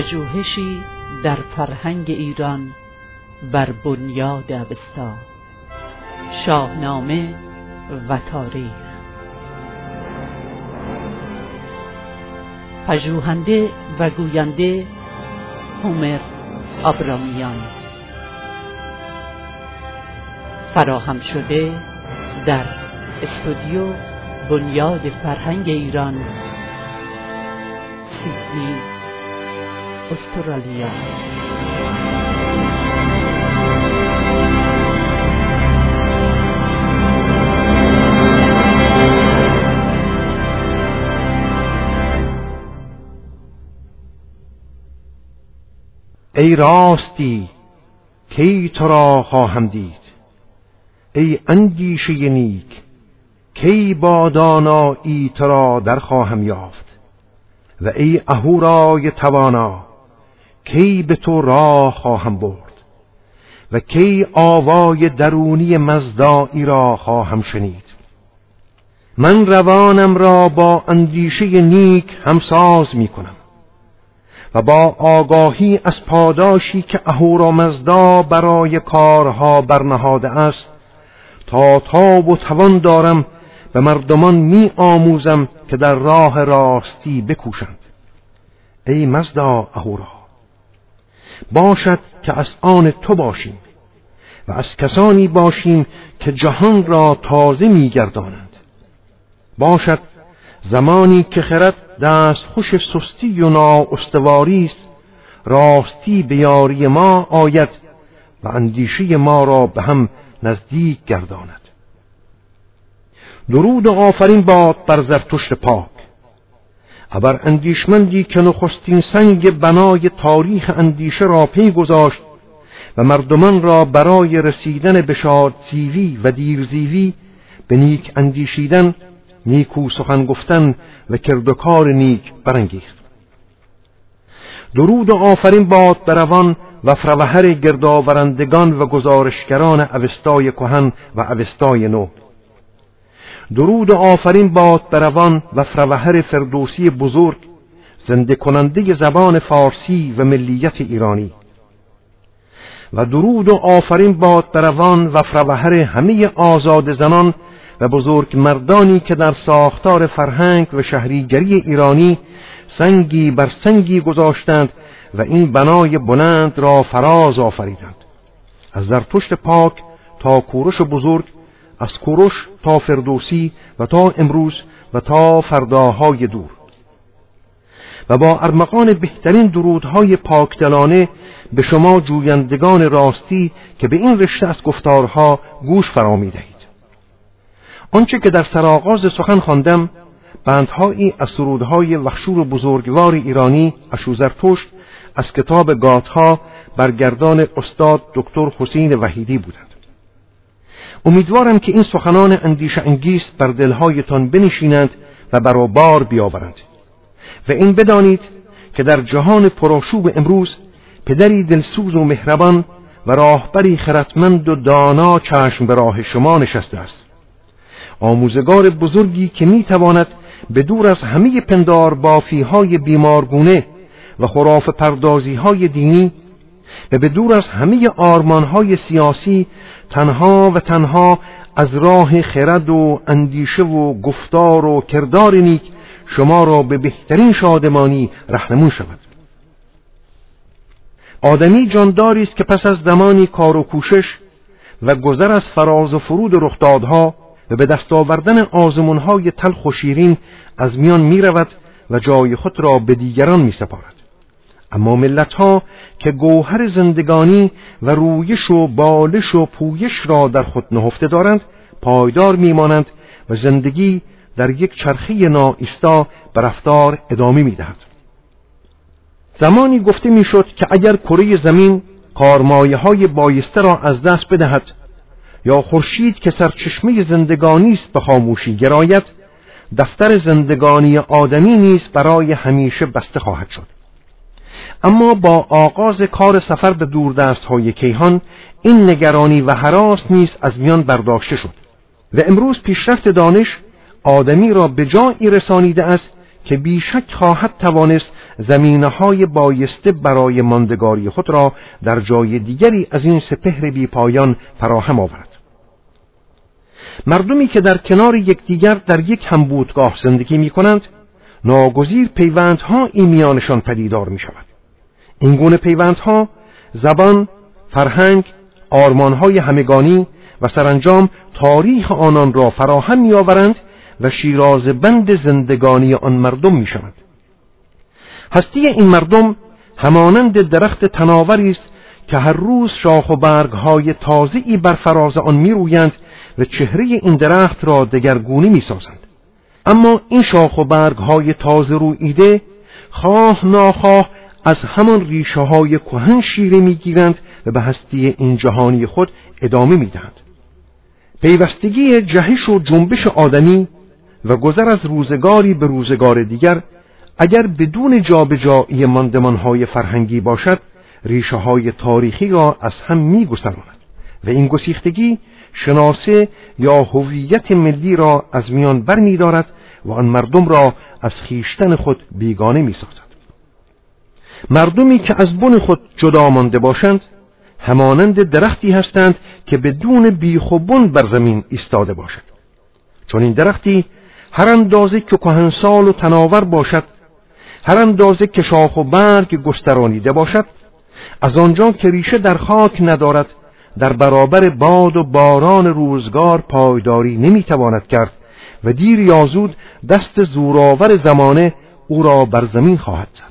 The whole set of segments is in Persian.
پژوهشی در فرهنگ ایران بر بنیاد اوستا. شاهنامه و تاریخ. پژوهنده و گوینده هومر آبرامیان فراهم شده در استودیو بنیاد فرهنگ ایران سیدنی استرالیا ای راستی کی تو را خواهم دید؟ ای اندیشه نیک کی با دانایی تو را در خواهم یافت؟ و ای اهورای توانا کی به تو راه خواهم برد و کی آوای درونی مزدایی را خواهم شنید. من روانم را با اندیشه نیک همساز می کنم و با آگاهی از پاداشی که اهورامزدا برای کارها برنهاده است تا تا و توان دارم به مردمان می آموزم که در راه راستی بکوشند. ای مزدا اهورا باشد که از آن تو باشیم و از کسانی باشیم که جهان را تازه میگردانند. باشد زمانی که خرد دست خوش سستی و نااستواری است راستی به یاری ما آید و اندیشه ما را به هم نزدیک گرداند. درود و آفرین باد بر زرتشت پاک. ابر اندیشمندی که نخستین سنگ بنای تاریخ اندیشه را پی گذاشت و مردمان را برای رسیدن به شادزیوی و دیرزیوی به نیک اندیشیدن نیکو سخن گفتن و کردکار نیک برانگیخت. درود و آفرین باد بروان و فروهر گردآورندگان و گزارشگران اوستای کهن و اوستای نو. درود و آفرین باد بروان و فروهر فردوسی بزرگ زنده کننده زبان فارسی و ملیت ایرانی. و درود و آفرین باد بروان و فروهر همه آزاد زنان و بزرگ مردانی که در ساختار فرهنگ و شهریگری ایرانی سنگی بر سنگی گذاشتند و این بنای بلند را فراز آفریدند. از در پشت پاک تا کورش بزرگ از کورش تا فردوسی و تا امروز و تا فرداهای دور. و با ارمغان بهترین درودهای پاکدلانه به شما جویندگان راستی که به این رشته از گفتارها گوش فرا دهید آنچه که در سرآغاز سخن خواندم بندهایی از سرودهای وخشور بزرگوار ایرانی اشوزرتشت از کتاب گاتها برگردان استاد دکتر حسین وحیدی بودند. امیدوارم که این سخنان اندیش انگیز بر دلهایتان بنشینند و برابار بیاورند. و این بدانید که در جهان پرآشوب امروز پدری دلسوز و مهربان و راهبری خردمند و دانا چشم به راه شما نشسته است. آموزگار بزرگی که می‌تواند به دور از همه پندار بافی های بیمارگونه و خراف پردازی های دینی و به دور از همه آرمان های سیاسی تنها و تنها از راه خرد و اندیشه و گفتار و کردار نیک شما را به بهترین شادمانی رهنمون شود آدمی جانداری است که پس از زمانی کار و کوشش و گذر از فراز و فرود رخدادها و به دست آوردن آزمونهای تلخ و شیرین از میان می رود و جای خود را به دیگران می سپارد. اما ملت ها که گوهر زندگانی و رویش و بالش و پویش را در خود نهفته دارند پایدار میمانند و زندگی در یک چرخی نائستا به رفتار ادامه می‌دهد. زمانی گفته می‌شد که اگر کره زمین کارمایه های بایسته را از دست بدهد یا خورشید که سرچشمه زندگانی است به خاموشی گراید دفتر زندگانی آدمی نیز برای همیشه بسته خواهد شد. اما با آغاز کار سفر به دوردست های کیهان این نگرانی و حراس نیز از میان برداشته شد و امروز پیشرفت دانش آدمی را به جایی رسانیده است که بیشک خواهد توانست زمینه های بایسته برای ماندگاری خود را در جای دیگری از این سپهر بی پایان فراهم آورد. مردمی که در کنار یکدیگر در یک همبودگاه زندگی می کنند ناگزیر پیوندها این میانشان پدیدار می شود این گونه پیوندها زبان، فرهنگ، آرمانهای همگانی و سرانجام تاریخ آنان را فراهم می آورند و شیراز بند زندگانی آن مردم می شود. هستی این مردم همانند درخت تناوری است که هر روز شاخ و برگ های تازه‌ای بر فراز آن می رویند و چهره این درخت را دگرگونی می سازند. اما این شاخ و برگ های تازه رویده خواه ناخواه از همان ریشه های کهن شیره می‌گیرند و به هستی این جهانی خود ادامه می‌دهند. پیوستگی جهش و جنبش آدمی و گذر از روزگاری به روزگار دیگر اگر بدون جابجایی ماندمانهای فرهنگی باشد ریشه های تاریخی را از هم میگسراند و این گسیختگی شناسه یا هویت ملی را از میان بر می دارد و آن مردم را از خیشتن خود بیگانه می سازد. مردمی که از بن خود جدا مانده باشند همانند درختی هستند که بدون بیخ و بن بر زمین ایستاده باشد. چون این درختی هر اندازه که کهنسال و تناور باشد هر اندازه که شاخ و برگ گسترانیده باشد از آنجا که ریشه در خاک ندارد در برابر باد و باران روزگار پایداری نمی‌تواند کرد و دیر یا زود دست زورآور زمانه او را بر زمین خواهد زد.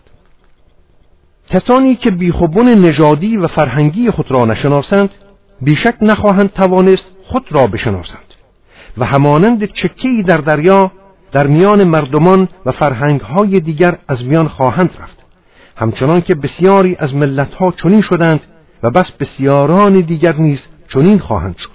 کسانی که بیخوبون نژادی و فرهنگی خود را نشناسند بیشک نخواهند توانست خود را بشناسند و همانند چکهی در دریا در میان مردمان و فرهنگهای دیگر از میان خواهند رفت. همچنان که بسیاری از ملتها چنین شدند و بس بسیاران دیگر نیز چنین خواهند شد.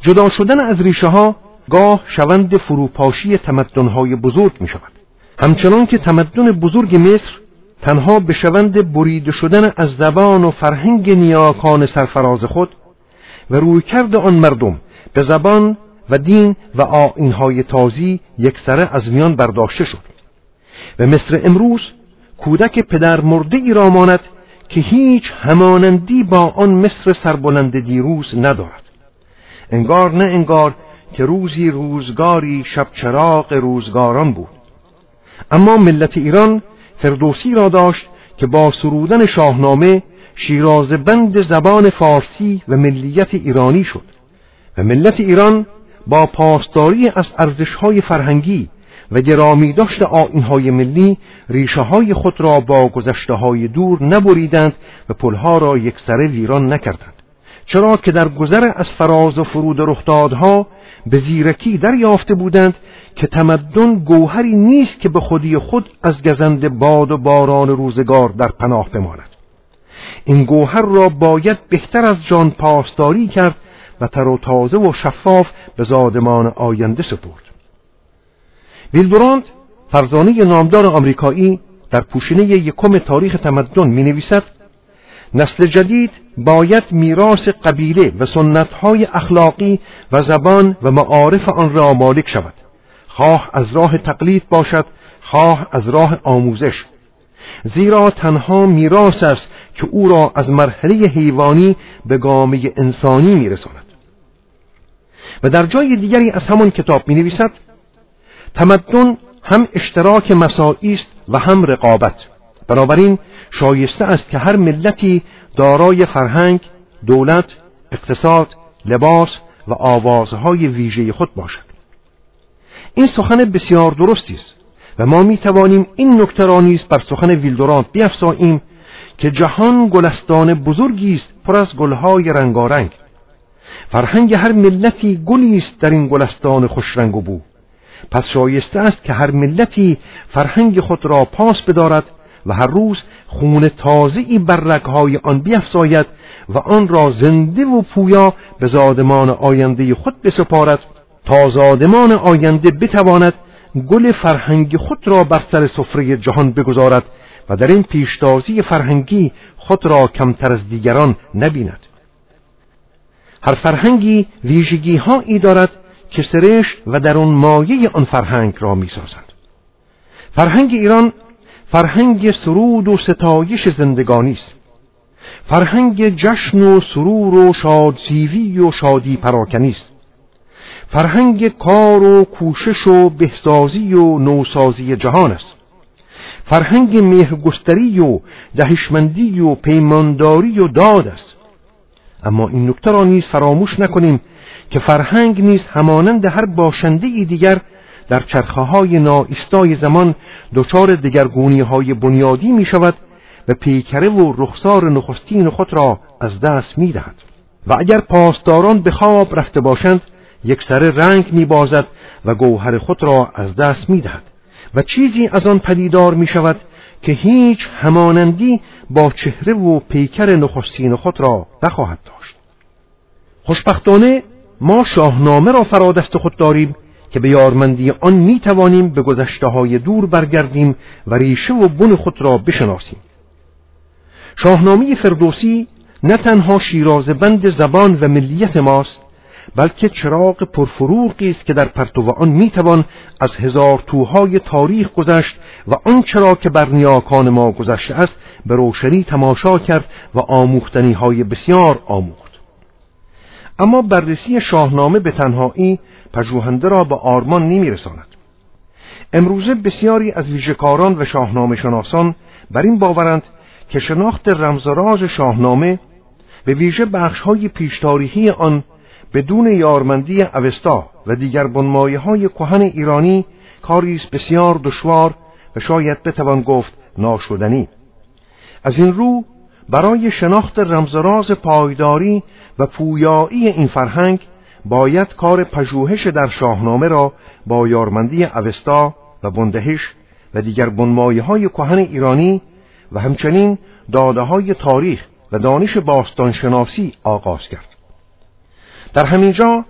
جدا شدن از ریشه ها گاه شوند فروپاشی تمدنهای بزرگ می شود همچنان که تمدن بزرگ مصر تنها به شوند بریده شدن از زبان و فرهنگ نیاکان سرفراز خود و رویکرد آن مردم به زبان و دین و آینهای تازی سره از میان برداشته شد و مصر امروز کودک پدر مرده ای را ماند که هیچ همانندی با آن مصر سربلند دیروز ندارد. انگار نه انگار که روزی روزگاری شب چراغ روزگاران بود. اما ملت ایران فردوسی را داشت که با سرودن شاهنامه شیراز بند زبان فارسی و ملیت ایرانی شد و ملت ایران با پاسداری از ارزشهای فرهنگی و گرامی داشت آینهای ملی ریشه های خود را با گذشته های دور نبریدند و پلها را یکسره ویران نکردند. چرا که در گذر از فراز و فرود رخدادها به زیرکی دریافته بودند که تمدن گوهری نیست که به خودی خود از گزند باد و باران روزگار در پناه بماند. این گوهر را باید بهتر از جان پاسداری کرد و تر و تازه و شفاف به زادمان آینده سپرد. ویلدورانت فرزانه نامدار آمریکایی در پوشینه یکم تاریخ تمدن می نویسد نسل جدید باید میراث قبیله و سنتهای اخلاقی و زبان و معارف آن را مالک شود. خواه از راه تقلید باشد خواه از راه آموزش. زیرا تنها میراث است که او را از مرحله حیوانی به گامه انسانی میرساند. و در جای دیگری از همان کتاب می نویسد تمدن هم اشتراک مساعی است و هم رقابت. بنابراین شایسته است که هر ملتی دارای فرهنگ، دولت، اقتصاد، لباس و آوازهای ویژه خود باشد. این سخن بسیار درستی است و ما می توانیم این نکته را نیز بر سخن ویلدورانت بیافزاییم که جهان گلستان بزرگی است پر از گلهای رنگارنگ. فرهنگ هر ملتی گلی است در این گلستان خوشرنگ و بو. پس شایسته است که هر ملتی فرهنگ خود را پاس بدارد و هر روز خون تازهی بر رگهای آن بیفزاید و آن را زنده و پویا به زادمان آینده خود بسپارد. تا زادمان آینده بتواند گل فرهنگ خود را بر سر سفره جهان بگذارد و در این پیشتازی فرهنگی خود را کمتر از دیگران نبیند. هر فرهنگی ویژگی هایی دارد که سرش و در آن مایه آن فرهنگ را می‌سازند. فرهنگ ایران فرهنگ سرود و ستایش زندگانی است. فرهنگ جشن و سرور و شادسیوی و شادی پراکنی است. فرهنگ کار و کوشش و بهسازی و نوسازی جهان است فرهنگ مهرگستری و دهشمندی و پیمانداری و داد است اما این نکته را نیز فراموش نکنیم که فرهنگ نیز همانند هر باشنده ای دیگر در چرخه های نائستای زمان دچار دگرگونی های بنیادی می شود و پیکره و رخسار نخستین خود را از دست می دهد. و اگر پاسداران به خواب رفته باشند یک سر رنگ می بازد و گوهر خود را از دست می دهد و چیزی از آن پدیدار می شود که هیچ همانندی با چهره و پیکر نخستین خود را نخواهد داشت. خوشبختانه ما شاهنامه را فرادست خود داریم که به یارمندی آن می توانیم به گذشته های دور برگردیم و ریشه و بن خود را بشناسیم. شاهنامه فردوسی نه تنها شیرازبند زبان و ملیت ماست بلکه چراغ پرفروغی است که در پرتو آن می‌توان از هزار توهای تاریخ گذشت و آن چرا که بر نیاکان ما گذشته است به روشنی تماشا کرد و آموختنی های بسیار آموخت. اما بررسی شاهنامه به تنهایی پژوهنده را به آرمان نمیرساند. امروزه بسیاری از ویژهکاران و شاهنامه شناسان بر این باورند که شناخت رمزراز شاهنامه به ویژه بخشهای پیشتاریخی آن بدون یارمندی اوستا و دیگر بنمایه های کهن ایرانی کاری بسیار دشوار و شاید بتوان گفت ناشدنی. از این رو برای شناخت رمزراز پایداری و پویایی این فرهنگ باید کار پژوهش در شاهنامه را با یارمندی اوستا و بندهش و دیگر بنمایه های کهن ایرانی و همچنین داده های تاریخ و دانش باستانشناسی آغاز کرد. در همینجا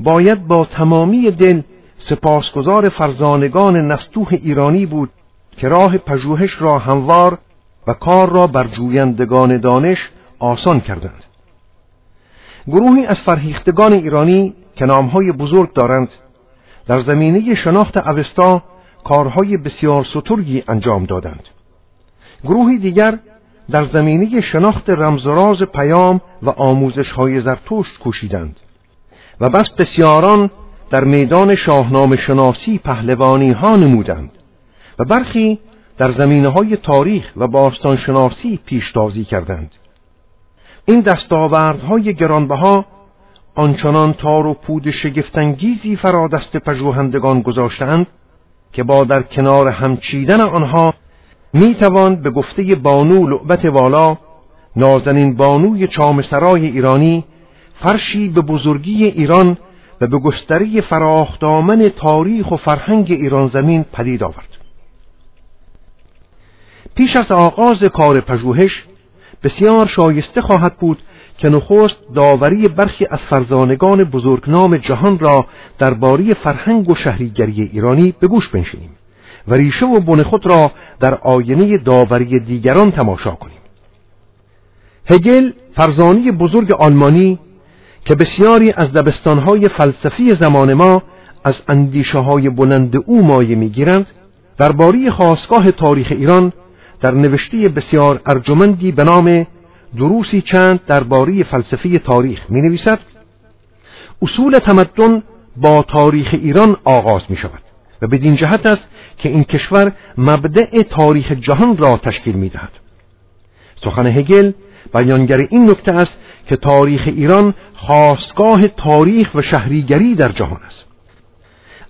باید با تمامی دل سپاسگزار فرزانگان نستوه ایرانی بود که راه پژوهش را هموار و کار را بر جویندگان دانش آسان کردند. گروهی از فرهیختگان ایرانی که نامهای بزرگ دارند در زمینه شناخت اوستا کارهای بسیار سترگی انجام دادند. گروهی دیگر در زمینه شناخت رمزراز پیام و آموزش های زرتشت کوشیدند و بس بسیاران در میدان شاهنامه شناسی پهلوانی ها نمودند و برخی در زمینه های تاریخ و باستان شناسی پیشتازی کردند. این دستاوردهای گرانبها آنچنان تار و پود شگفتانگیزی فرا دست پژوهندگان گذاشتند که با در کنار همچیدن آنها می توان به گفته بانو لعبت والا نازنین بانوی چامسرای ایرانی فرشی به بزرگی ایران و به گستری فراخدامن تاریخ و فرهنگ ایران زمین پدید آورد. پیش از آغاز کار پژوهش بسیار شایسته خواهد بود که نخست داوری برخی از فرزانگان بزرگنام جهان را درباره فرهنگ و شهریگری ایرانی به گوش بنشینیم. و ریشه و بن خود را در آینه داوری دیگران تماشا کنیم. هگل فرزانی بزرگ آلمانی که بسیاری از دبستانهای فلسفی زمان ما از اندیشه های بلند او مایه می‌گیرند درباره خواستگاه تاریخ ایران در نوشته بسیار ارجمندی به نام دروسی چند درباره فلسفه تاریخ می نویسد اصول تمدن با تاریخ ایران آغاز می شود و بدین جهت است که این کشور مبدع تاریخ جهان را تشکیل می دهد سخن هگل بیانگر این نکته است که تاریخ ایران خواستگاه تاریخ و شهریگری در جهان است.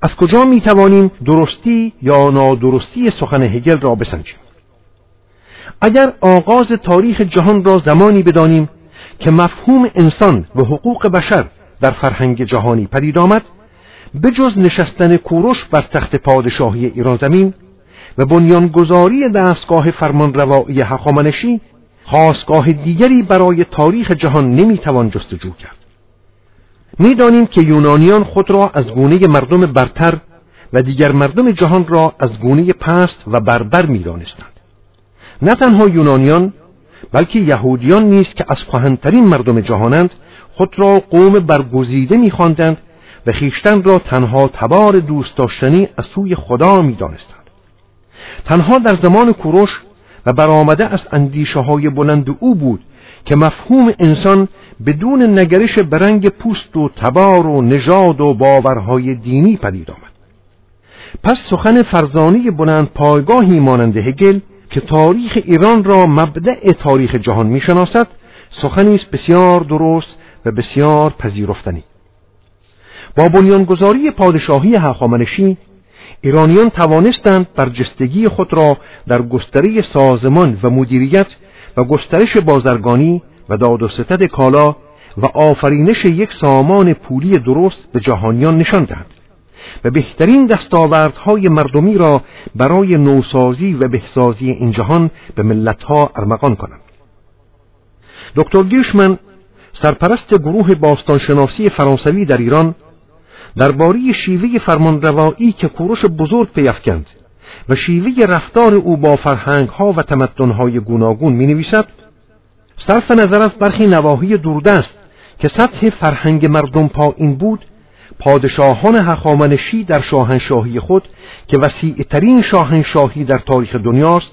از کجا می توانیم درستی یا نادرستی سخن هگل را بسنجیم؟ اگر آغاز تاریخ جهان را زمانی بدانیم که مفهوم انسان و حقوق بشر در فرهنگ جهانی پدید آمد بجز نشستن کوروش بر تخت پادشاهی ایران زمین و بنیانگذاری دستگاه فرمانروایی هخامنشی خواستگاه دیگری برای تاریخ جهان نمی‌توان جستجو کرد. می‌دانیم که یونانیان خود را از گونه مردم برتر و دیگر مردم جهان را از گونه پست و بربر می‌دانستند. نه تنها یونانیان بلکه یهودیان نیز که از کهنترین مردم جهانند خود را قوم برگزیده میخواندند و خیشتن را تنها تبار دوست داشتنی از سوی خدا می‌دانستند. تنها در زمان کوروش و برآمده از اندیشه های بلند او بود که مفهوم انسان بدون نگرش برنگ پوست و تبار و نژاد و باورهای دینی پدید آمد. پس سخن فرزانی بلند پایگاهی مانند هگل که تاریخ ایران را مبدع تاریخ جهان می‌شناسد سخنی است بسیار درست و بسیار پذیرفتنی. با بنیانگذاری پادشاهی هخامنشی ایرانیان توانستند برجستگی خود را در گستره سازمان و مدیریت و گسترش بازرگانی و داد و ستد کالا و آفرینش یک سامان پولی درست به جهانیان نشان دهند و بهترین دستاوردهای مردمی را برای نوسازی و بهسازی این جهان به ملتها ارمغان کنند. دکتر گیشمن سرپرست گروه باستانشناسی فرانسوی در ایران درباره شیوه فرمانروایی که کوروش بزرگ پیافکند و شیوه رفتار او با فرهنگ ها و تمدن های گوناگون می نویسد صرف نظر از برخی نواحی دوردست که سطح فرهنگ مردم پایین بود پادشاهان هخامنشی در شاهنشاهی خود که وسیعترین شاهنشاهی در تاریخ دنیاست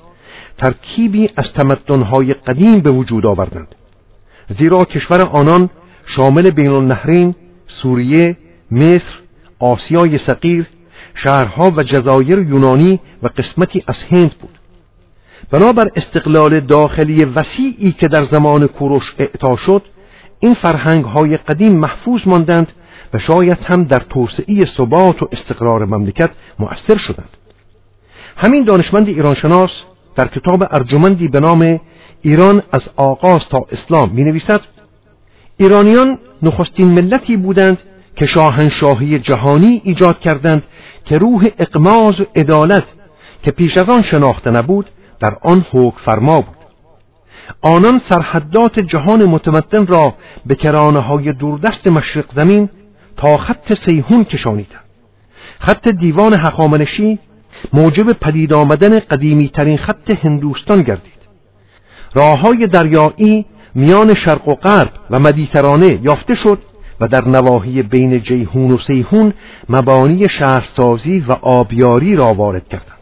ترکیبی از تمدنهای قدیم به وجود آوردند. زیرا کشور آنان شامل بین النهرین، سوریه، مصر، آسیای صغیر، شهرها و جزایر یونانی و قسمتی از هند بود. بنابر استقلال داخلی وسیعی که در زمان کوروش اعطا شد این فرهنگ های قدیم محفوظ ماندند و شاید هم در توسعه ثبات و استقرار مملکت مؤثر شدند. همین دانشمند ایرانشناس در کتاب ارجمندی به نام ایران از آغاز تا اسلام می نویسد ایرانیان نخستین ملتی بودند که شاهنشاهی جهانی ایجاد کردند که روح اقماز و عدالت که پیش از آن شناخته نبود در آن حکم فرما بود. آنان سرحدات جهان متمدن را به کرانه های دوردست مشرق زمین تا خط سیهون کشانیدند. خط دیوان حقامنشی موجب پدید آمدن قدیمی ترین خط هندوستان گردید. راه های دریایی میان شرق و غرب و مدیترانه یافته شد و در نواحی بین جیهون و سیهون مبانی شهرسازی و آبیاری را وارد کردند.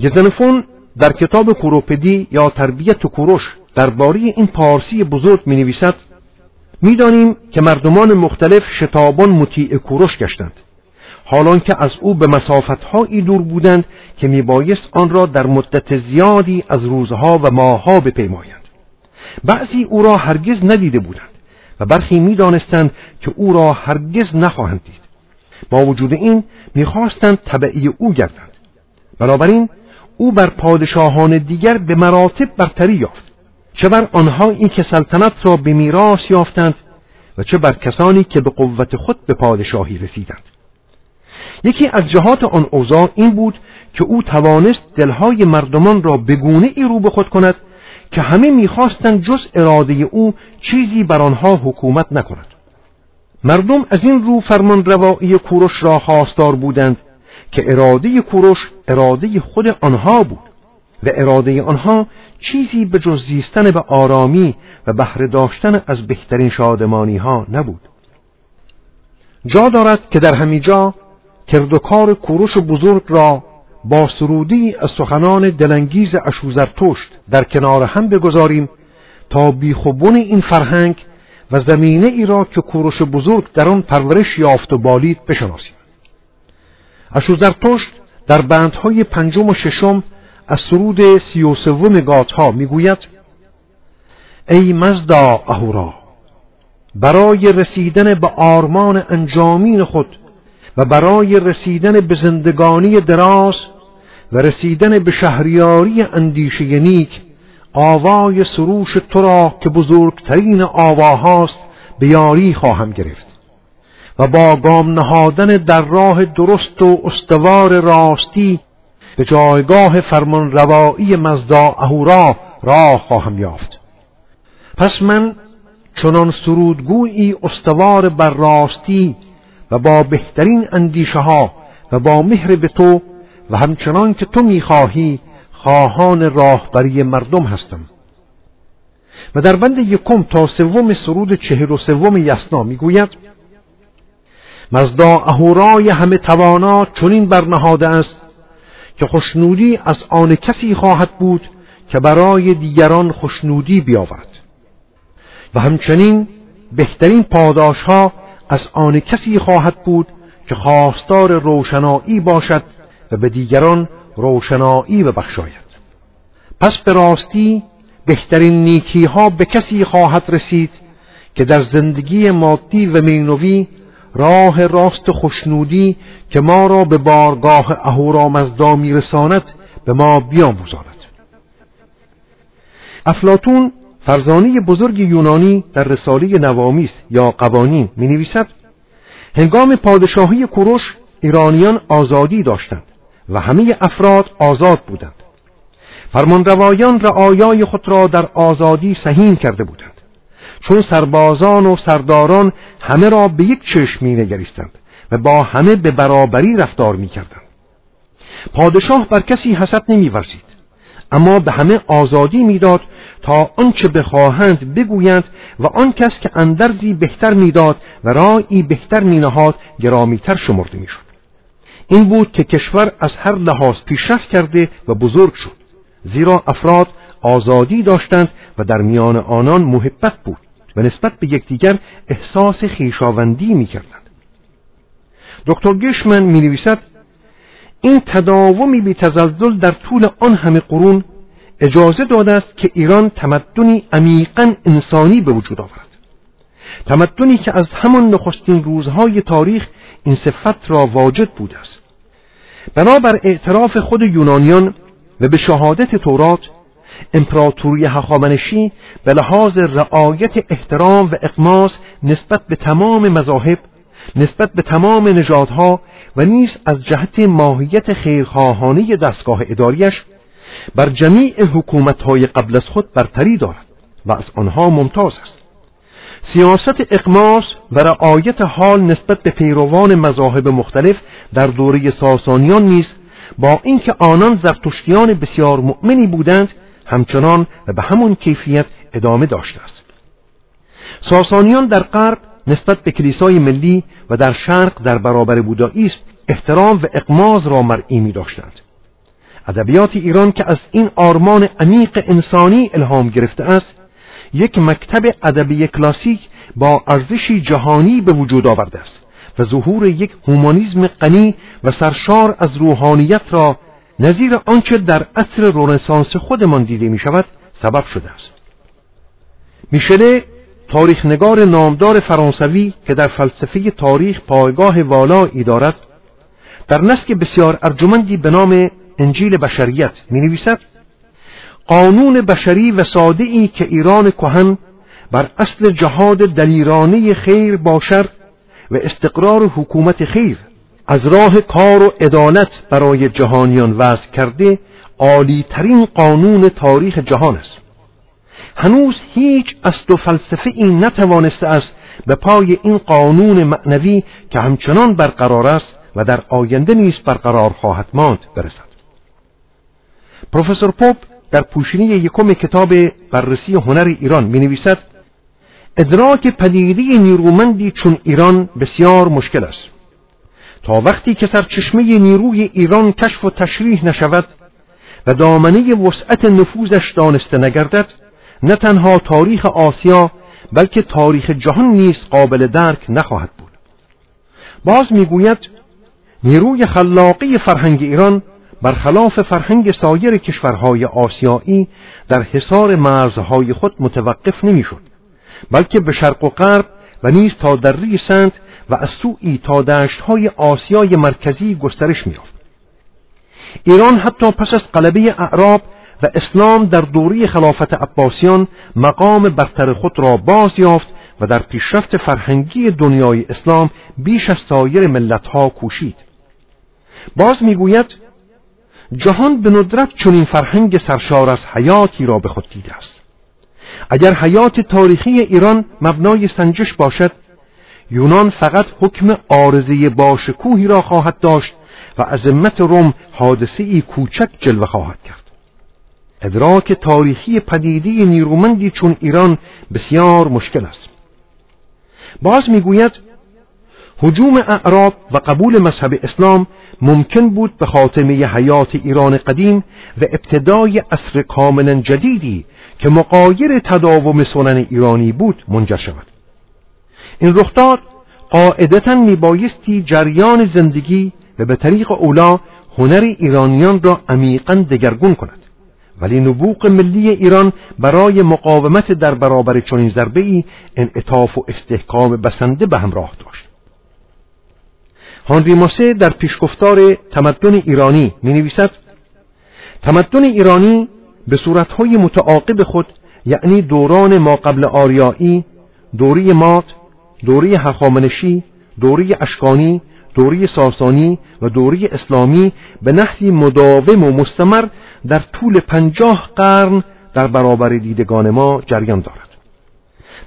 گزنفون در کتاب کوروپدی یا تربیت کوروش درباره این پارسی بزرگ می نویسد می‌دانیم که مردمان مختلف شتابان مطیع کوروش گشتند. حالان که از او به مسافتهایی دور بودند که میبایست آن را در مدت زیادی از روزها و ماهها بپیمایند. بعضی او را هرگز ندیده بودند. و برخی می‌دانستند که او را هرگز نخواهند دید. با وجود این می‌خواستند طبعی او گردند. بنابراین او بر پادشاهان دیگر به مراتب برتری یافت. چه بر آنهایی که سلطنت را به میراث یافتند و چه بر کسانی که به قوت خود به پادشاهی رسیدند. یکی از جهات آن اوضاع این بود که او توانست دلهای مردمان را بگونه ای رو به خود کند که همه می‌خواستند جز اراده او چیزی بر آنها حکومت نکند. مردم از این رو فرمان روایی کوروش را خواستار بودند که اراده کوروش اراده خود آنها بود و اراده آنها چیزی به جز زیستن به آرامی و بهره داشتن از بهترین شادمانی ها نبود. جا دارد که در همینجا کردوکار کوروش بزرگ را با سرودی از سخنان دلانگیز اشوزرتشت در کنار هم بگذاریم تا بیخوبون این فرهنگ و زمینه ای را که کوروش بزرگ در آن پرورش یافت و بالید بشناسیم. اشوزرتشت در بندهای پنجم و ششم از سرود سی و سوم گاتها می‌گوید ای مزدا اهورا برای رسیدن به آرمان انجامین خود و برای رسیدن به زندگانی دراز و رسیدن به شهریاری اندیشه نیک آوای سروش تو را که بزرگترین آواهاست به یاری خواهم گرفت و با گام نهادن در راه درست و استوار راستی به جایگاه فرمان روایی مزدا اهورا راه خواهم یافت. پس من چنان سرودگویی استوار بر راستی و با بهترین اندیشه ها و با مهر به تو و همچنان که تو می‌خواهی خواهان راهبری مردم هستم. و در بند یکم تا سوم سرود چهر و سوم یسنا می‌گوید مزدا اهورای همه توانا چنین برنهاده است که خوشنودی از آن کسی خواهد بود که برای دیگران خوشنودی بیاورد. و همچنین بهترین پاداش ها از آن کسی خواهد بود که خواستار روشنایی باشد و به دیگران روشنایی ببخشاید. پس به راستی بهترین نیکی ها به کسی خواهد رسید که در زندگی مادی و مینوی راه راست خوشنودی که ما را به بارگاه اهورامزدا میرساند به ما بیاموزاند. افلاتون فرزانه بزرگ یونانی در رساله نوامیس یا قوانین می نویسد هنگام پادشاهی کوروش ایرانیان آزادی داشتند و همه افراد آزاد بودند. فرمانروایان رعایای خود را در آزادی سهیم کرده بودند. چون سربازان و سرداران همه را به یک چشم می نگریستند و با همه به برابری رفتار می کردند. پادشاه بر کسی حسد نمی ورزید اما به همه آزادی می‌داد تا آنچه بخواهند بگویند و آن کس که اندرزی بهتر می‌داد و رایی بهتر مینهاد گرامیتر شمرده می‌شد. این بود که کشور از هر لحاظ پیشرفت کرده و بزرگ شد. زیرا افراد آزادی داشتند و در میان آنان محبت بود و نسبت به یکدیگر احساس خیشاوندی می‌کردند. دکتر گشمن می نویسد این تداومی بی تزلزل در طول آن همه قرون اجازه داده است که ایران تمدنی عمیقا انسانی به وجود آورد. تمدنی که از همان نخستین روزهای تاریخ این صفت را واجد بوده است. بنابر اعتراف خود یونانیان و به شهادت تورات امپراتوری هخامنشی به لحاظ رعایت احترام و اقماس نسبت به تمام مذاهب نسبت به تمام نژادها و نیز از جهت ماهیت خیرخواهانه دستگاه اداریش بر جمیع حکومتهای قبل از خود برتری دارد و از آنها ممتاز است. سیاست اقماس و رعایت حال نسبت به پیروان مذاهب مختلف در دوره ساسانیان نیز با اینکه آنان زرتشتیان بسیار مؤمنی بودند همچنان و به همون کیفیت ادامه داشته است. ساسانیان در غرب نسبت به کلیسای ملی و در شرق در برابر بوداییسم احترام و اقماز را مرئی می داشتند ادبیات ایران که از این آرمان عمیق انسانی الهام گرفته است یک مکتب ادبی کلاسیک با ارزشی جهانی به وجود آورده است و ظهور یک هومانیزم غنی و سرشار از روحانیت را نظیر آنچه در عصر رونسانس خودمان دیده می شود سبب شده است. میشله تاریخنگار نامدار فرانسوی که در فلسفه تاریخ پایگاه والایی دارد در نسک بسیار ارجمندی به نام انجیل بشریت می نویسد قانون بشری و ساده ای که ایران کهن بر اصل جهاد دلیرانه خیر باشر و استقرار حکومت خیر از راه کار و عدالت برای جهانیان وضع کرده عالی ترین قانون تاریخ جهان است. هنوز هیچ اصل و فلسفه این نتوانسته است به پای این قانون معنوی که همچنان برقرار است و در آینده نیز برقرار خواهد ماند برسد. پروفسور پوپ در پوشینی یکم کتاب بررسی هنر ایران می نویسد ادراک پدیده نیرومندی چون ایران بسیار مشکل است. تا وقتی که سرچشمه نیروی ایران کشف و تشریح نشود و دامنه وسعت نفوذش دانسته نگردد نه تنها تاریخ آسیا بلکه تاریخ جهان نیز قابل درک نخواهد بود. باز می‌گوید نیروی خلاقی فرهنگ ایران برخلاف فرهنگ سایر کشورهای آسیایی در حصار مرزهای خود متوقف نمی‌شد بلکه به شرق و غرب و نیز تا دره سنت و از سوی تا دشتهای آسیای مرکزی گسترش میافت ایران حتی پس از قلبه اعراب و اسلام در دوری خلافت عباسیان مقام برتر خود را باز یافت و در پیشرفت فرهنگی دنیای اسلام بیش از سایر ملتها کوشید. باز می‌گوید جهان به ندرت چنین فرهنگ سرشار از حیاتی را به خود دیده است. اگر حیات تاریخی ایران مبنای سنجش باشد یونان فقط حکم آرزه باشکوهی را خواهد داشت و عظمت روم حادثه ای کوچک جلوه خواهد کرد. ادراک تاریخی پدیده نیرومندی چون ایران بسیار مشکل است. باز می‌گوید حجوم اعراب و قبول مذهب اسلام ممکن بود به خاتمه حیات ایران قدیم و ابتدای عصر کاملا جدیدی که مقایر تداوم سنن ایرانی بود منجر شود. این رخداد قاعدتا میبایستی جریان زندگی و به طریق اولا هنر ایرانیان را عمیقا دگرگون کند. ولی نبوغ ملی ایران برای مقاومت در برابر چنین ضربه ای انعطاف و استحکام بسنده به همراه داشت. هانری ماسه در پیشگفتار تمدن ایرانی می نویسد تمدن ایرانی به صورتهای متعاقب خود یعنی دوران ما قبل آریایی دوری مات دوری هخامنشی دوری اشکانی دوری ساسانی و دوری اسلامی به نحوی مداوم و مستمر در طول پنجاه قرن در برابر دیدگان ما جریان دارد.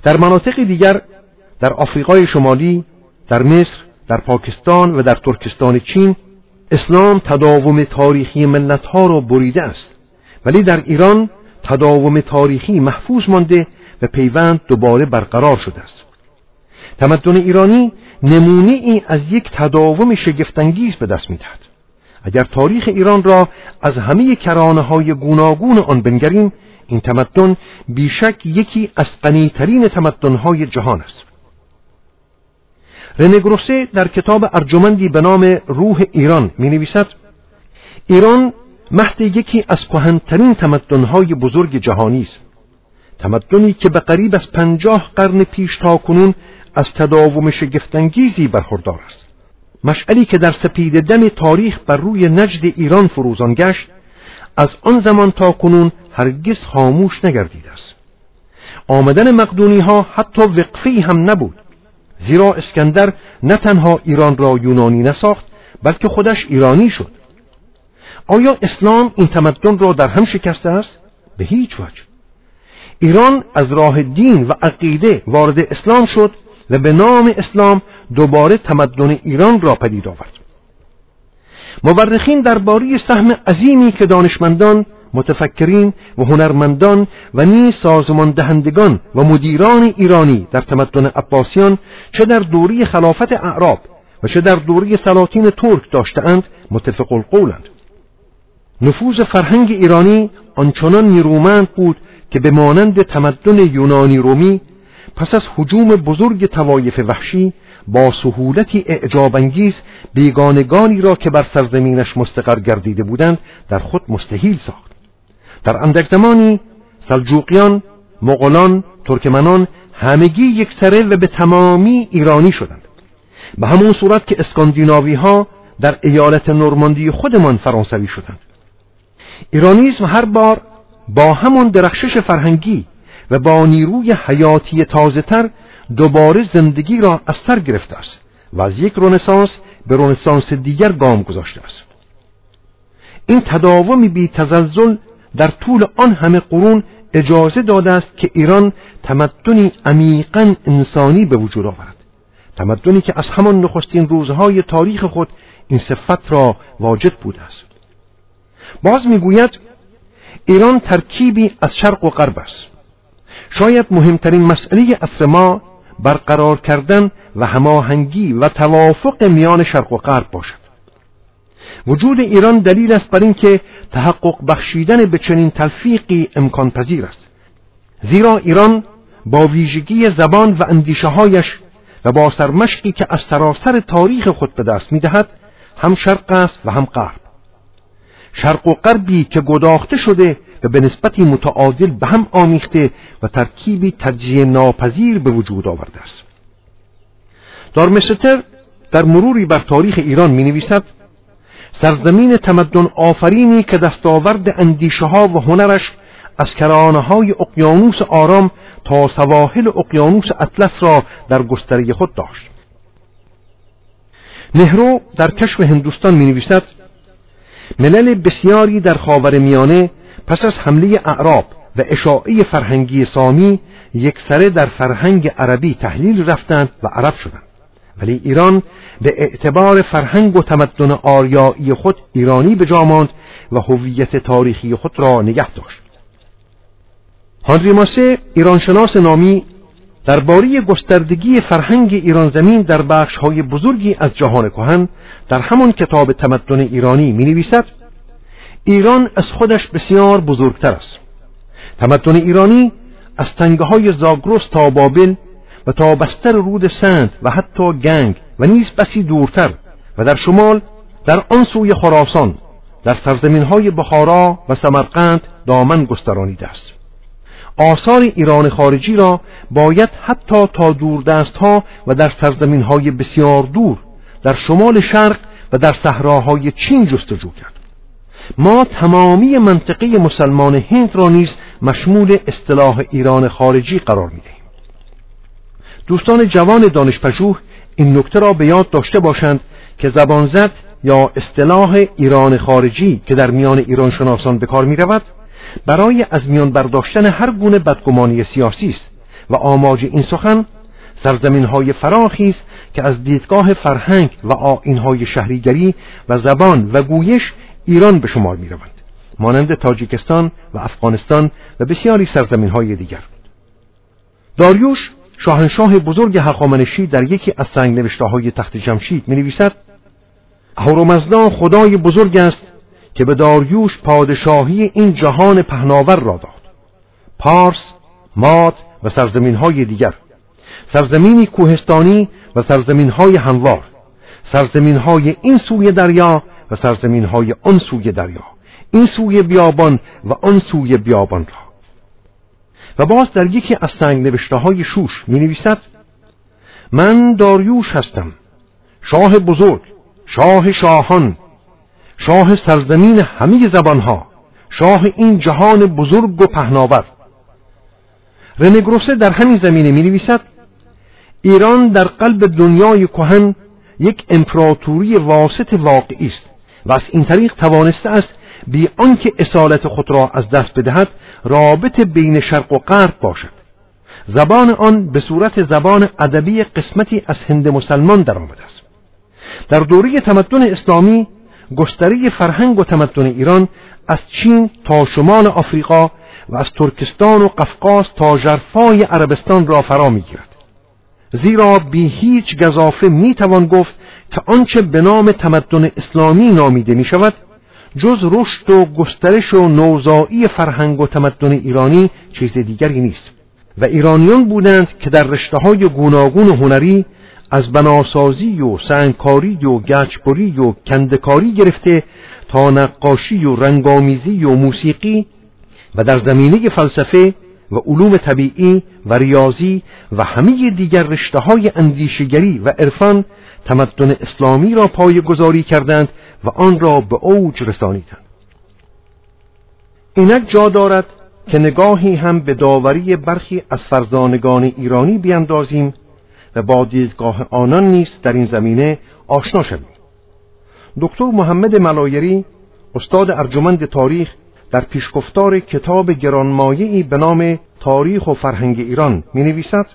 در مناطق دیگر در آفریقای شمالی در مصر در پاکستان و در ترکستان چین اسلام تداوم تاریخی ملت ها را بریده است. ولی در ایران تداوم تاریخی محفوظ مانده و پیوند دوباره برقرار شده است. تمدن ایرانی نمونه ای از یک تداوم شگفتانگیز به دست می‌دهد. اگر تاریخ ایران را از همه کرانه های گوناگون آن بنگریم این تمدن بیشک یکی از غنیترین تمدن های جهان است. رنگروسه در کتاب ارجمندی به نام روح ایران می نویسد ایران مهد یکی از کهنترین تمدنهای بزرگ جهانی است. تمدنی که به قریب از پنجاه قرن پیش تا کنون از تداوم شگفتانگیزی برخوردار است. مشعلی که در سپید دم تاریخ بر روی نجد ایران فروزان گشت از آن زمان تا کنون هرگز خاموش نگردیده است. آمدن مقدونی ها حتی وقفی هم نبود زیرا اسکندر نه تنها ایران را یونانی نساخت بلکه خودش ایرانی شد. آیا اسلام این تمدن را در هم شکسته است؟ به هیچ وجه. ایران از راه دین و عقیده وارد اسلام شد و به نام اسلام دوباره تمدن ایران را پدید آورد. مورخین درباره سهم عظیمی که دانشمندان متفکرین و هنرمندان و نیز سازمان دهندگان و مدیران ایرانی در تمدن عباسیان چه در دوری خلافت اعراب و چه در دوری سلاطین ترک داشتهاند متفق القولند. نفوذ فرهنگ ایرانی آنچنان نیرومند بود که به مانند تمدن یونانی رومی پس از حجوم بزرگ توایف وحشی با سهولتی اعجابانگیز بیگانگانی را که بر سرزمینش مستقر گردیده بودند در خود مستحیل ساخت. در اندک زمانی سلجوقیان مغولان ترکمنان همگی یک سره و به تمامی ایرانی شدند. به همون صورت که اسکاندیناوی ها در ایالت نورماندی خودمان فرانسوی شدند. ایرانیزم هر بار با همان درخشش فرهنگی و با نیروی حیاتی تازه تر دوباره زندگی را از سر گرفته است و از یک رونسانس به رونسانس دیگر گام گذاشته است. این تداومی بی تزلزل در طول آن همه قرون اجازه داده است که ایران تمدنی عمیقا انسانی به وجود آورد. تمدنی که از همان نخستین روزهای تاریخ خود این صفت را واجد بوده است. باز می‌گوید ایران ترکیبی از شرق و غرب است. شاید مهمترین مسئله اصر ما برقرار کردن و هماهنگی و توافق میان شرق و غرب باشد. وجود ایران دلیل است بر اینکه تحقق بخشیدن به چنین تلفیقی امکان پذیر است. زیرا ایران با ویژگی زبان و اندیشه هایش و با سرمشقی که از سراسر تاریخ خود به دست می‌دهد هم شرق است و هم غرب. شرق و غربی که گداخته شده و به نسبتی متعادل به هم آمیخته و ترکیبی تجزیه ناپذیر به وجود آورده است. دارمستر در مروری بر تاریخ ایران می نویسد سرزمین تمدن آفرینی که دستاورد اندیشه ها و هنرش از کرانه های اقیانوس آرام تا سواحل اقیانوس اطلس را در گستره خود داشت. نهرو در کشف هندوستان می نویسد ملل بسیاری در خاور میانه پس از حمله اعراب و اشاعه فرهنگی سامی یک سره در فرهنگ عربی تحلیل رفتند و عرب شدند. ولی ایران به اعتبار فرهنگ و تمدن آریایی خود ایرانی به ماند و هویت تاریخی خود را نگه داشت. هانری ماسه ایرانشناس نامی درباره گستردگی فرهنگ ایران زمین در بخش های بزرگی از جهان کهن در همان کتاب تمدن ایرانی می نویسد ایران از خودش بسیار بزرگتر است. تمدن ایرانی از تنگه های زاگرس تا بابل و تا بستر رود سند و حتی گنگ و نیز بسی دورتر و در شمال در آن سوی خراسان در سرزمین های بخارا و سمرقند دامن گسترانیده است. آثار ایران خارجی را باید حتی تا دور دست ها و در سرزمین های بسیار دور در شمال شرق و در صحراهای چین جستجو کرد. ما تمامی منطقه مسلمان هند را نیز مشمول اصطلاح ایران خارجی قرار می‌دهیم. دوستان جوان دانشپژوه این نکته را به یاد داشته باشند که زبانزد یا اصطلاح ایران خارجی که در میان ایران شناسان به کار می رود برای از میان برداشتن هر گونه بدگمانی سیاسی است و آماج این سخن سرزمین های فراخی است که از دیدگاه فرهنگ و آین های شهریگری و زبان و گویش ایران به شمار می روند مانند تاجیکستان و افغانستان و بسیاری سرزمین های دیگر. داریوش شاهنشاه بزرگ هخامنشی در یکی از سنگ نوشته های تخت جمشید می نویسد اهورامزدا خدای بزرگ است که به داریوش پادشاهی این جهان پهناور را داد. پارس، ماد و سرزمین های دیگر. سرزمینی کوهستانی و سرزمین های هموار. سرزمین های این سوی دریا و سرزمین های آن سوی دریا این سوی بیابان و آن سوی بیابان را. و باز در یکی از سنگ نوشته های شوش می نویسد من داریوش هستم شاه بزرگ شاه شاهان شاه سرزمین همه زبانها شاه این جهان بزرگ و پهناور. رنگروسه در همین زمینه می نویسد ایران در قلب دنیای کهن یک امپراتوری واسط واقعی است. و از این طریق توانسته است بی آنکه اصالت خود را از دست بدهد رابط بین شرق و غرب باشد. زبان آن به صورت زبان ادبی قسمتی از هند مسلمان درآمده است. در دوره تمدن اسلامی گستری فرهنگ و تمدن ایران از چین تا شمال آفریقا و از ترکستان و قفقاز تا جرفای عربستان را فرا می‌گیرد. زیرا بی هیچ گذافه می توان گفت که آنچه به نام تمدن اسلامی نامیده می شود جز رشد و گسترش و نوزایی فرهنگ و تمدن ایرانی چیز دیگری نیست. و ایرانیان بودند که در رشته های گوناگون هنری از بناسازی و سنگکاری و گچبری و کندکاری گرفته تا نقاشی و رنگامیزی و موسیقی و در زمینه فلسفه و علوم طبیعی و ریاضی و همه دیگر رشته های اندیشگری و عرفان تمدن اسلامی را پای گذاری کردند و آن را به اوج رسانیدند. اینک جا دارد که نگاهی هم به داوری برخی از فرزانگان ایرانی بیندازیم و با دیدگاه آنان نیست در این زمینه آشنا شویم. دکتر محمد ملایری استاد ارجمند تاریخ در پیشگفتار کتاب گرانمایه‌ای به نام تاریخ و فرهنگ ایران می نویسد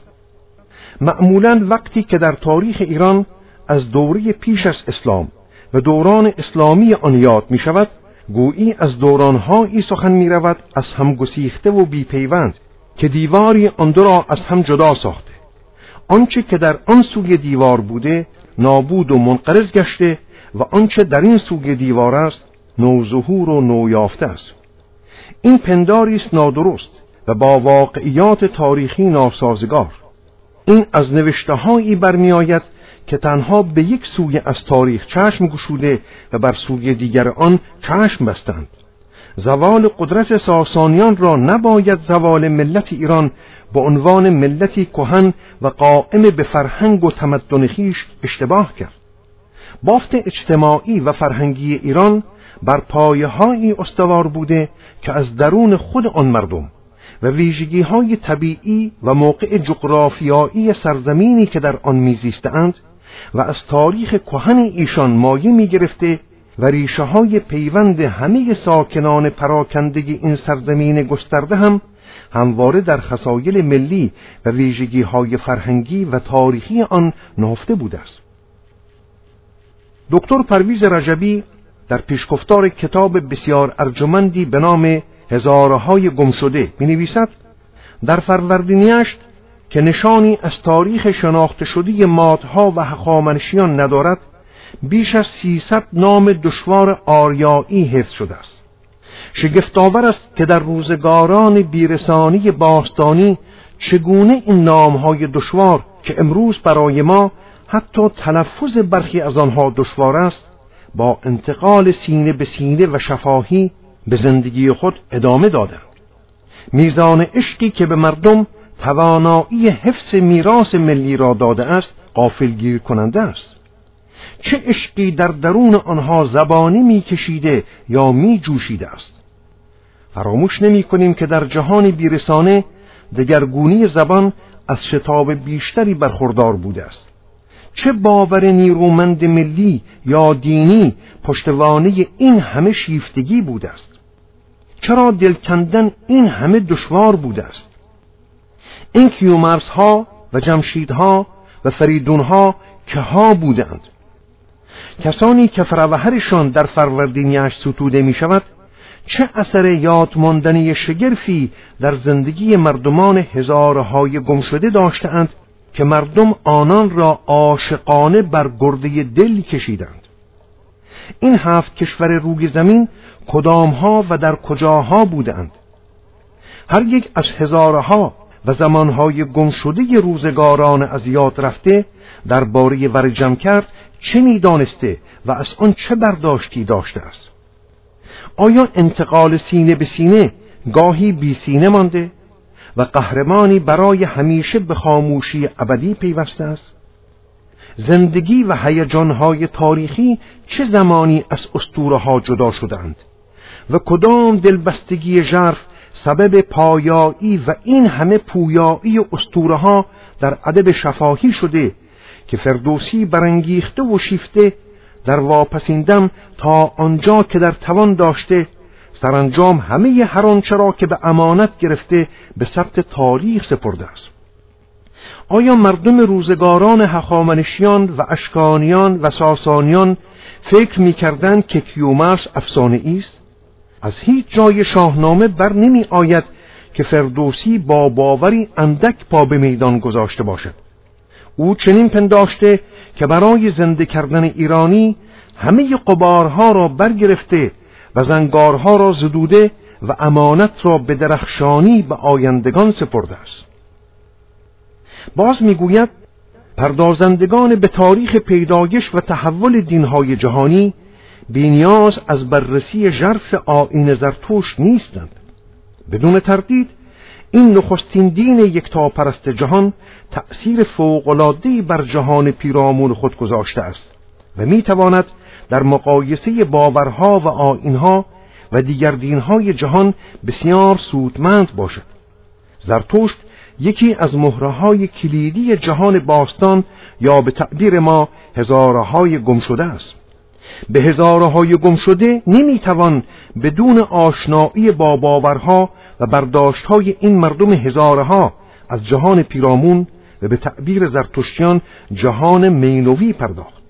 معمولا وقتی که در تاریخ ایران از دوره پیش از اسلام و دوران اسلامی آن یاد می شود گویی از دورانهایی سخن می رود از هم گسیخته و بیپیوند که دیواری آن را از هم جدا ساخته. آنچه که در آن سوی دیوار بوده نابود و منقرض گشته و آنچه در این سوی دیوار است نوظهور و نویافته است. این پنداری است نادرست و با واقعیات تاریخی ناسازگار. این از نوشتههایی برمیآید که تنها به یک سوی از تاریخ چشم گشوده و بر سوی دیگر آن چشم بستند. زوال قدرت ساسانیان را نباید زوال ملت ایران به عنوان ملتی کهن و قائم به فرهنگ و تمدن خیش اشتباه کرد. بافت اجتماعی و فرهنگی ایران بر پایه‌هایی استوار بوده که از درون خود آن مردم و ویژگی های طبیعی و موقع جغرافیایی سرزمینی که در آن میزیستند و از تاریخ کهن ایشان مایه می‌گرفته و ریشه های پیوند همه ساکنان پراکندگی این سرزمین گسترده هم همواره در خسایل ملی و ویژگی های فرهنگی و تاریخی آن نهفته بوده است. دکتر پرویز رجبی در پیشگفتار کتاب بسیار ارجمندی به نام هزارهای گمشده می نویسد در فروردینیشت که نشانی از تاریخ شناخته شده مادها و هخامنشیان ندارد بیش از سیصد نام دشوار آریایی حفظ شده است. شگفتآور است که در روزگاران بیرسانی باستانی چگونه این نامهای دشوار که امروز برای ما حتی تلفظ برخی از آنها دشوار است با انتقال سینه به سینه و شفاهی به زندگی خود ادامه دادند. میزان عشقی که به مردم توانایی حفظ میراث ملی را داده است قافلگیر کننده است. چه عشقی در درون آنها زبانی میکشیده یا می جوشیده است؟ فراموش نمی کنیم که در جهان بیرسانه دگرگونی زبان از شتاب بیشتری برخوردار بوده است. چه باور نیرومند ملی یا دینی پشتوانه این همه شیفتگی بوده است؟ چرا دل کندن این همه دشوار بوده است؟ این کیومرس ها و جمشیدها و فریدون که ها بودند. کسانی که فروهرشان در فروردینیش ستوده می شود چه اثر یاد ماندنی شگرفی در زندگی مردمان هزارهای گم شده داشتند که مردم آنان را عاشقانه بر گرده دل کشیدند. این هفت کشور روی زمین کدامها و در کجاها بودند؟ هر یک از هزارها و زمانهای گم شده روزگاران از یاد رفته درباره ورجم کرد چه می‌دانسته و از آن چه برداشتی داشته است. آیا انتقال سینه به سینه گاهی بی سینه مانده و قهرمانی برای همیشه به خاموشی ابدی پیوسته است؟ زندگی و هیجانهای تاریخی چه زمانی از اسطوره ها جدا شدند و کدام دلبستگی ژرف سبب پایایی و این همه پویایی اسطوره ها در ادب شفاهی شده که فردوسی برانگیخته و شیفته در واپسیندم تا آنجا که در توان داشته سرانجام همه هر آنچه را که به امانت گرفته به ثبت تاریخ سپرده است. آیا مردم روزگاران هخامنشیان و اشکانیان و ساسانیان فکر می‌کردند که کیومرس افسانه است؟ از هیچ جای شاهنامه بر نمی آید که فردوسی با باوری اندک پا به میدان گذاشته باشد. او چنین پنداشته که برای زنده کردن ایرانی همه قبارها را برگرفته و زنگارها را زدوده و امانت را به درخشانی به آیندگان سپرده است. باز می‌گوید پردازندگان به تاریخ پیدایش و تحول دینهای جهانی بینیاز از بررسی ژرف آین زرتوش نیستند. بدون تردید این نخستین دین یکتاپرست جهان تأثیر فوقلادهی بر جهان پیرامون خود گذاشته است و می‌تواند در مقایسه باورها و آینها و دیگر دینهای جهان بسیار سودمند باشد. زرتشت یکی از مهرهای کلیدی جهان باستان یا به تعبیر ما هزارهای گم شده است. به هزارهای گم شده نمی‌توان بدون آشنایی با باورها و برداشتهای این مردم هزارها از جهان پیرامون و به تعبیر زرتشتیان جهان مینوی پرداخت.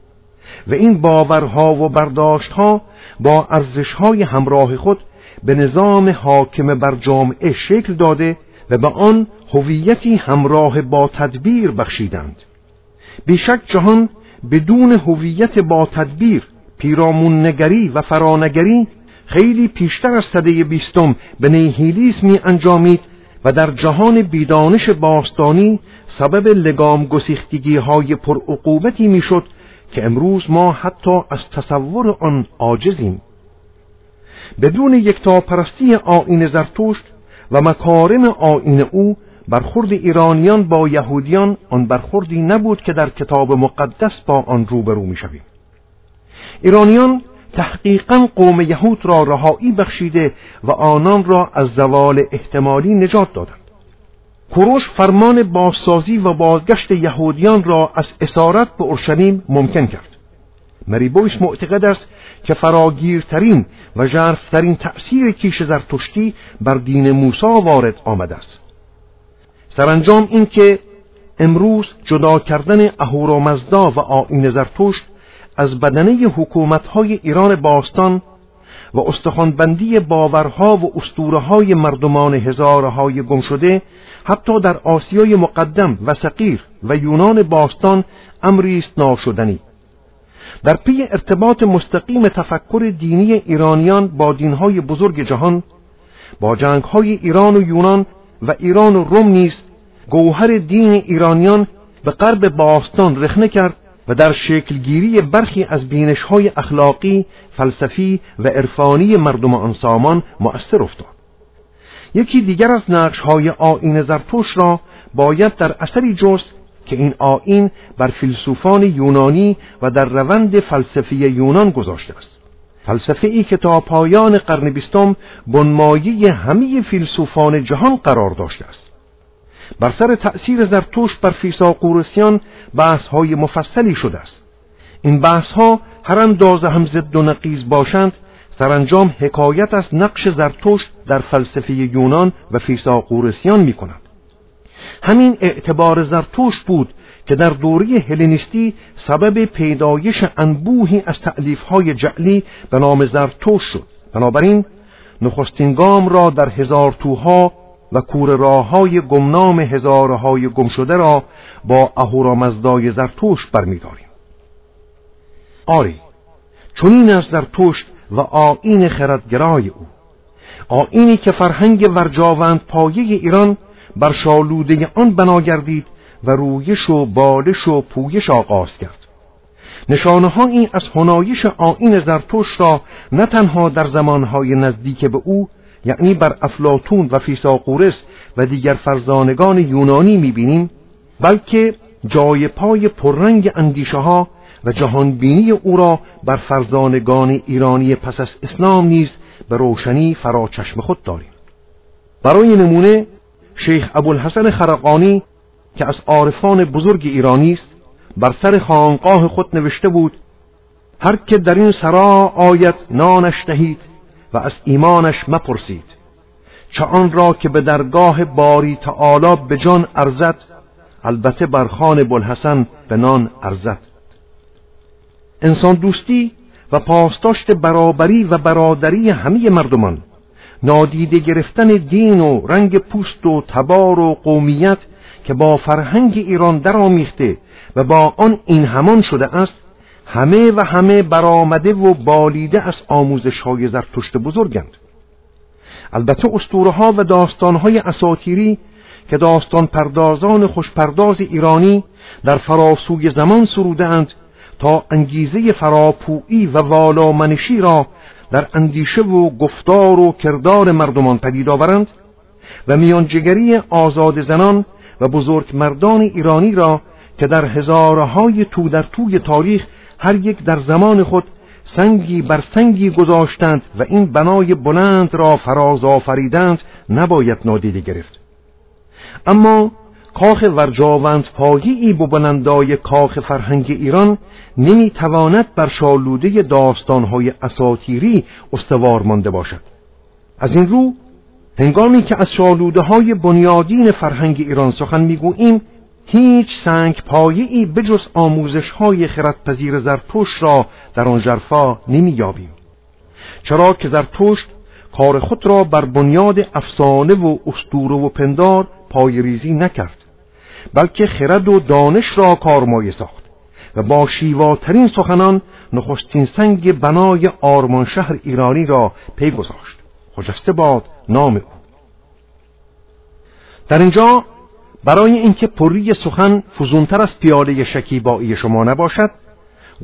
و این باورها و برداشتها با ارزشهای همراه خود به نظام حاکم بر جامعه شکل داده و به آن هویتی همراه با تدبیر بخشیدند. بیشک جهان بدون هویت با تدبیر پیرامون نگری و فرانگری خیلی پیشتر از سده بیستم به نیهیلیسمی انجامید و در جهان بیدانش باستانی سبب لگام گسیختگی های پرعقوبتی می‌شد که امروز ما حتی از تصور آن عاجزیم. بدون یکتاپرستی آین زرتشت و مکارم آین او برخورد ایرانیان با یهودیان آن برخوردی نبود که در کتاب مقدس با آن روبرو می‌شویم. ایرانیان تحقیقا قوم یهود را رهایی بخشیده و آنان را از زوال احتمالی نجات دادند. کوروش فرمان بازسازی و بازگشت یهودیان را از اسارت به اورشلیم ممکن کرد. مریبویس معتقد است که فراگیرترین و ژرفترین تأثیر کیش زرتشتی بر دین موسی وارد آمده است. سرانجام اینکه امروز جدا کردن اهورامزدا و آین زرتشت از بدنه حکومتهای ایران باستان و استخوانبندی باورها و اسطوره مردمان هزارهای گم شده حتی در آسیای مقدم و صغیر و یونان باستان امری است ناشدنی در پی ارتباط مستقیم تفکر دینی ایرانیان با دینهای بزرگ جهان با جنگهای ایران و یونان و ایران و روم نیز گوهر دین ایرانیان به غرب باستان رخنه کرد و در شکلگیری برخی از بینشهای اخلاقی، فلسفی و عرفانی مردم آن سامان مؤثر افتاد. یکی دیگر از نقشهای آین زرتوش را باید در اثری جست که این آین بر فیلسوفان یونانی و در روند فلسفی یونان گذاشته است. فلسفه ای که تا پایان قرن بیستم بنمایه همه فیلسوفان جهان قرار داشته است. بر سر تأثیر زرتوش بر فیساقورسیان بحث های مفصلی شده است. این بحث ها هر اندازه هم ضد و نقیز باشند سرانجام حکایت از نقش زرتوش در فلسفه یونان و فیساقورسیان می کند همین اعتبار زرتوش بود که در دوره هلنیستی سبب پیدایش انبوهی از های جعلی به نام زرتوش شد. بنابراین نخستین گام را در هزار توها و کور راه های گمنام هزارهای گم شده را با اهورامزدای زرتوش برمیداریم. آری چنین از زرتشت و آین خردگرای او. آینی که فرهنگ ورجاوند پایه ایران بر شالوده آن بنا گردید و رویش و بالش و پویش آغاز کرد. نشانه این از هنایش آین زرتوش را نه تنها در زمانهای نزدیک به او یعنی بر افلاتون و فیساقورس و دیگر فرزانگان یونانی می‌بینیم بلکه جای پای پررنگ اندیشه ها و جهانبینی او را بر فرزانگان ایرانی پس از اسلام نیز به روشنی فرا چشم خود داریم. برای نمونه شیخ ابوالحسن خرقانی که از عارفان بزرگ ایرانی است بر سر خانقاه خود نوشته بود هر که در این سرا آید نانش دهید. و از ایمانش مپرسید. چه آن را که به درگاه باری تعالی به جان ارزد البته بر خان بلحسن به نان ارزد. انسان دوستی و پاسداشت برابری و برادری همه مردمان نادیده گرفتن دین و رنگ پوست و تبار و قومیت که با فرهنگ ایران درآمیخته و با آن این همان شده است همه و همه برآمده و بالیده از آموزش های زرتشت بزرگند. البته اسطوره ها و داستان های اساتیری که داستان پردازان خوشپرداز ایرانی در فراسوی زمان سرودند تا انگیزه فراپویی و والامنشی را در اندیشه و گفتار و کردار مردمان پدید آورند و میانجگری آزاد زنان و بزرگ مردان ایرانی را که در هزارهای تو در توی تاریخ هر یک در زمان خود سنگی بر سنگی گذاشتند و این بنای بلند را فراز آفریدند نباید نادیده گرفت. اما کاخ ورجاوند پایی با بلندای کاخ فرهنگ ایران نمی‌تواند بر شالوده داستانهای اساتیری استوار مانده باشد. از این رو هنگامی که از شالوده های بنیادین فرهنگ ایران سخن می‌گوییم هیچ سنگ پایه‌ای بجز آموزش های خردپذیر زرتوش را در آن جرفا نمییابیم. چرا که زرتشت کار خود را بر بنیاد افسانه و استوره و پندار پایریزی نکرد بلکه خرد و دانش را کارمایه ساخت و با شیواترین سخنان نخستین سنگ بنای آرمان شهر ایرانی را پی گذاشت خجسته باد نام او. در اینجا برای اینکه پری سخن فزونتر از پیاله شکیبایی شما نباشد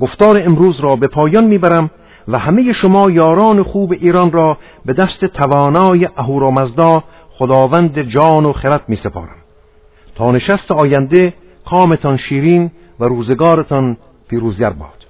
گفتار امروز را به پایان می‌برم و همه شما یاران خوب ایران را به دست توانای اهورامزدا خداوند جان و خرد می سپارم تا نشست آینده کامتان شیرین و روزگارتان پیروزگر باد.